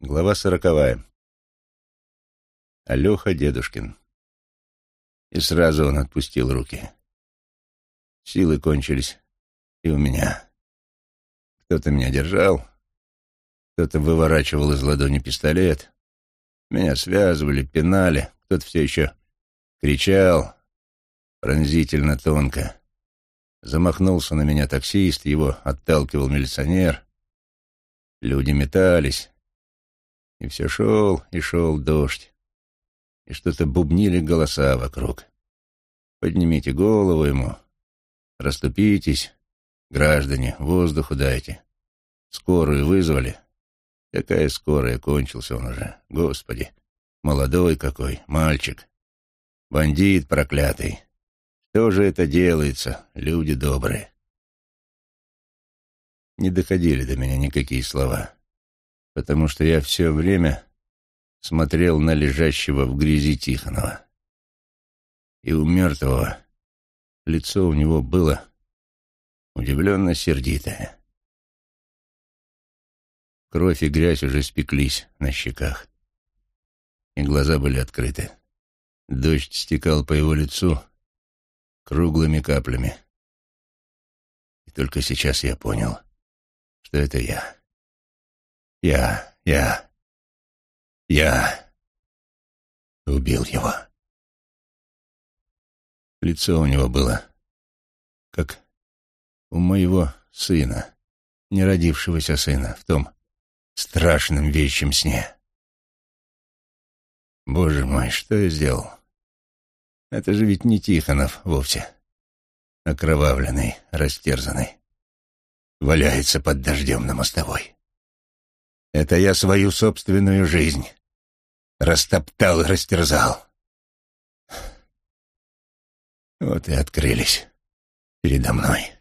Глава сороковая. Алеха Дедушкин. И сразу он отпустил руки. Силы кончились и у меня. Кто-то меня держал, кто-то выворачивал из ладони пистолет. Меня связывали, пинали, кто-то все еще кричал пронзительно тонко. Замахнулся на меня таксист, его отталкивал милиционер. Люди метались, и все шел и шел дождь, и что-то бубнили голоса вокруг. Поднимите голову ему, расступитесь, граждане, воздуху дайте. Скорую вызвали. Какая скорая, кончился он уже. Господи, молодой какой, мальчик. Бандит проклятый. Что же это делается, люди добрые? Не доходили до меня никакие слова потому что я все время смотрел на лежащего в грязи Тихонова. И у мертвого лицо у него было удивленно сердитое. Кровь и грязь уже спеклись на щеках, и глаза были открыты. Дождь стекал по его лицу круглыми каплями. И только сейчас я понял, что это я. Я, я, я убил его. Лицо у него было, как у моего сына, неродившегося сына, в том страшном вещем сне. Боже мой, что я сделал? Это же ведь не Тихонов вовсе. Окровавленный, растерзанный. Валяется под дождем на мостовой. Это я свою собственную жизнь растоптал и растерзал. Вот и открылись передо мной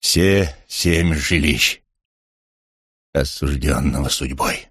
все семь жилищ осужденного судьбой.